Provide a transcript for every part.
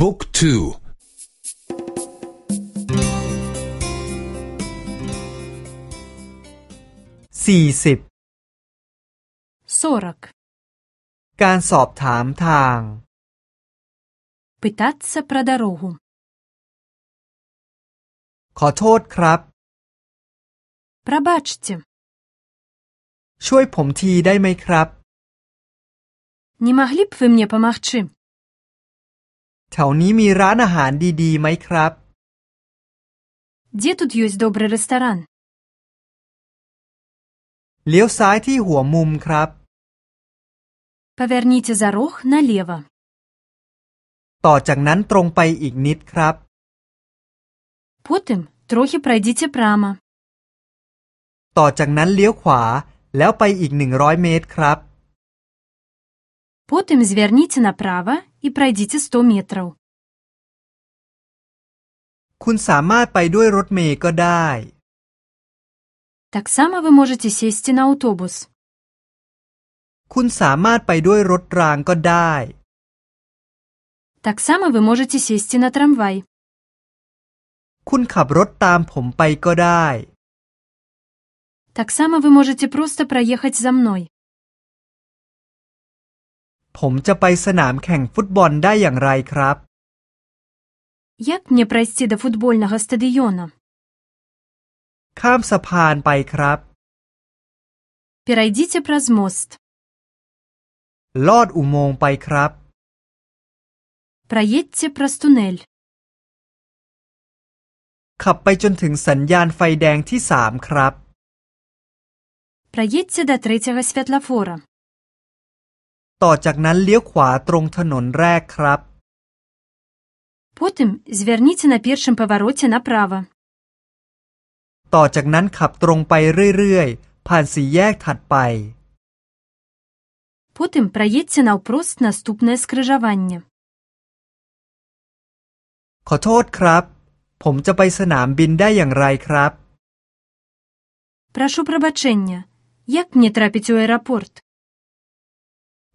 บุ๊กทูสี่สิบсорок การสอบถามทาง Питаться про дорогу ขอโทษครับ Пробачьте ช่วยผมทีได้ไหมครับ Не могли б вы мне помогчи แถวนี้มีร้านอาหารดีๆไหมครับ Где тут есть добрый ресторан เลี้ยวซ้ายที่หัวมุมครับ Поверните за рог налево ต่อจากนั้นตรงไปอีกนิดครับ Потым трохи пройдите прямо ต่อจากนั้นเลี้ยวขวาแล้วไปอีกหนึ่งร้อยเมตรครับ Потым зверните направо и пройдите 100 метров คุณสามารถไปด้วยรถเมล์ก็ได้ Так само вы можете сесть и на автобус คุณสามารถไปด้วยรถรางก็ได้ Так само вы можете сесть и на трамвай คุณขับรถตามผมไปก็ได้ Так само вы можете просто проехать за мной ผมจะไปสนามแข่งฟุตบอลได้อย่างไรครับ Як мне пройти до футбольного стадиона ข้ามสะพานไปครับ Перейдите праз мост ลอดอุโมงค์ไปครับ Проедьте праз туннель ขับไปจนถึงสัญญาณไฟแดงที่สามครับ Проедьте до третьего светлофора ต่อจากนั้นเลี้ยวขวาตรงถนนแรกครับ Потым зверните на першым повороте направо ต่อจากนั้นขับตรงไปเรื่อยๆ ผ่านสี่แยกถัดไป Потым праедьце наўпрост наступнае скрыжаванне ขอโทษครับ ผมจะไปสนามบินได้อย่างไรครับ Прашу прабачэння Як мне трапіць у аэрапорт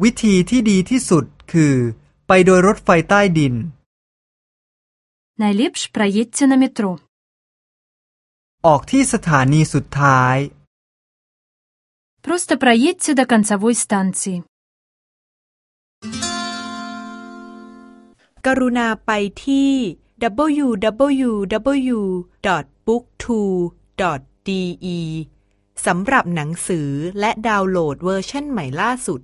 วิธีที่ดีที่สุดคือ ไปโดยรถไฟใต้ดิน Найлепш праедьце на метро ออกที่สถานีสุดท้าย Просто праедьце да канцавой станцыі กรุณาไปที่ www.booktwo.de สำหรับหนังสือและดาวน์โหลดเวอร์ชันใหม่ล่าสุด